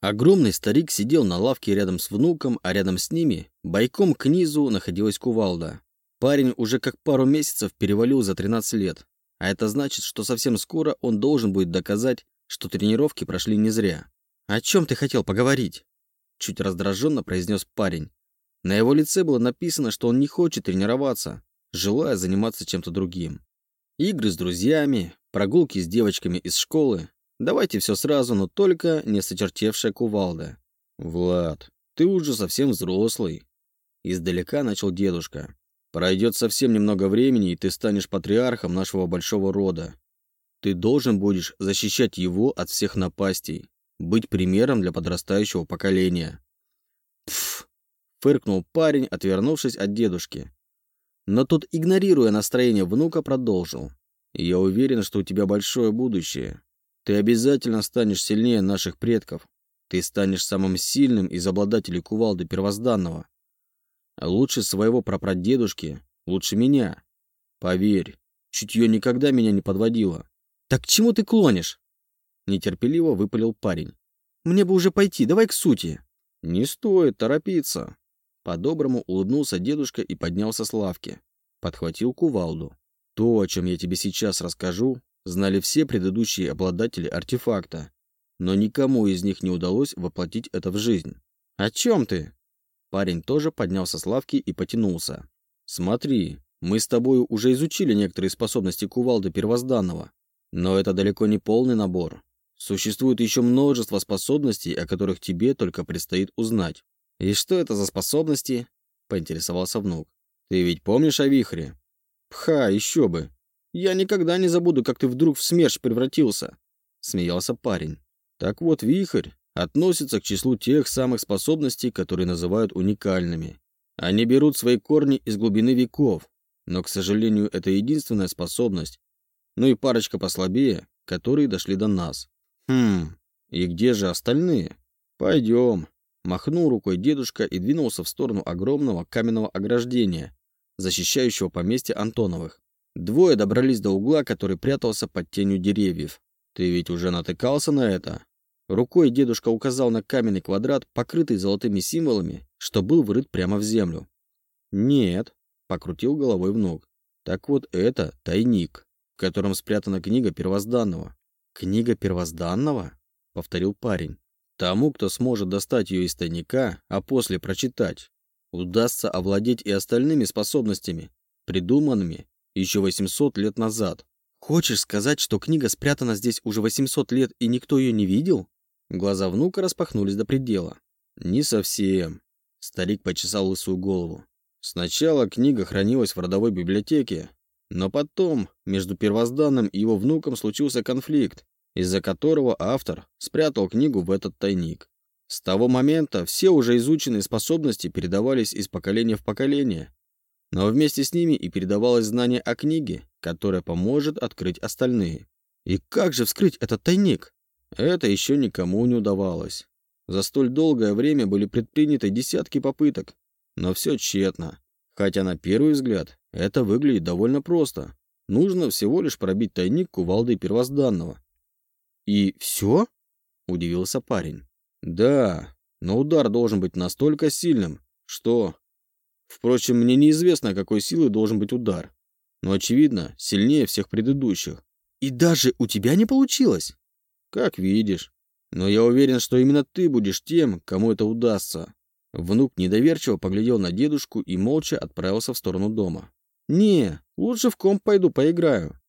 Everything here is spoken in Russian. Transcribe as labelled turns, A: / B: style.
A: Огромный старик сидел на лавке рядом с внуком, а рядом с ними, бойком к низу, находилась кувалда. Парень уже как пару месяцев перевалил за 13 лет, а это значит, что совсем скоро он должен будет доказать, что тренировки прошли не зря. «О чем ты хотел поговорить?» Чуть раздраженно произнес парень. На его лице было написано, что он не хочет тренироваться, желая заниматься чем-то другим. Игры с друзьями, прогулки с девочками из школы. Давайте все сразу, но только не сочертевшая кувалда. «Влад, ты уже совсем взрослый», — издалека начал дедушка. «Пройдет совсем немного времени, и ты станешь патриархом нашего большого рода. Ты должен будешь защищать его от всех напастей, быть примером для подрастающего поколения». «Пф!» — фыркнул парень, отвернувшись от дедушки. Но тот, игнорируя настроение внука, продолжил. «Я уверен, что у тебя большое будущее. Ты обязательно станешь сильнее наших предков. Ты станешь самым сильным из обладателей кувалды первозданного. А лучше своего прапрадедушки, лучше меня. Поверь, чутье никогда меня не подводило. «Так к чему ты клонишь?» Нетерпеливо выпалил парень. «Мне бы уже пойти, давай к сути». «Не стоит торопиться». По-доброму улыбнулся дедушка и поднялся с лавки. Подхватил кувалду. «То, о чем я тебе сейчас расскажу, знали все предыдущие обладатели артефакта, но никому из них не удалось воплотить это в жизнь. «О чем ты?» Парень тоже поднялся с лавки и потянулся. «Смотри, мы с тобой уже изучили некоторые способности кувалды первозданного. Но это далеко не полный набор. Существует еще множество способностей, о которых тебе только предстоит узнать. И что это за способности? Поинтересовался внук. Ты ведь помнишь о вихре? Пха, еще бы. Я никогда не забуду, как ты вдруг в смерч превратился. Смеялся парень. Так вот, вихрь относится к числу тех самых способностей, которые называют уникальными. Они берут свои корни из глубины веков, но, к сожалению, это единственная способность, ну и парочка послабее, которые дошли до нас. Хм, и где же остальные? Пойдем. Махнул рукой дедушка и двинулся в сторону огромного каменного ограждения, защищающего поместье Антоновых. Двое добрались до угла, который прятался под тенью деревьев. Ты ведь уже натыкался на это? Рукой дедушка указал на каменный квадрат, покрытый золотыми символами, что был врыт прямо в землю. «Нет», — покрутил головой внук. «Так вот это тайник в котором спрятана книга первозданного. «Книга первозданного?» — повторил парень. «Тому, кто сможет достать ее из тайника, а после прочитать, удастся овладеть и остальными способностями, придуманными еще 800 лет назад. Хочешь сказать, что книга спрятана здесь уже 800 лет и никто ее не видел?» Глаза внука распахнулись до предела. «Не совсем». Старик почесал лысую голову. Сначала книга хранилась в родовой библиотеке, но потом между первозданным и его внуком случился конфликт, из-за которого автор спрятал книгу в этот тайник. С того момента все уже изученные способности передавались из поколения в поколение, но вместе с ними и передавалось знание о книге, которая поможет открыть остальные. И как же вскрыть этот тайник? Это еще никому не удавалось. За столь долгое время были предприняты десятки попыток, но все тщетно. Хотя на первый взгляд это выглядит довольно просто. Нужно всего лишь пробить тайник кувалды первозданного. «И все?» – удивился парень. «Да, но удар должен быть настолько сильным, что...» Впрочем, мне неизвестно, какой силы должен быть удар. Но, очевидно, сильнее всех предыдущих. «И даже у тебя не получилось?» «Как видишь. Но я уверен, что именно ты будешь тем, кому это удастся. Внук недоверчиво поглядел на дедушку и молча отправился в сторону дома. «Не, лучше в комп пойду поиграю.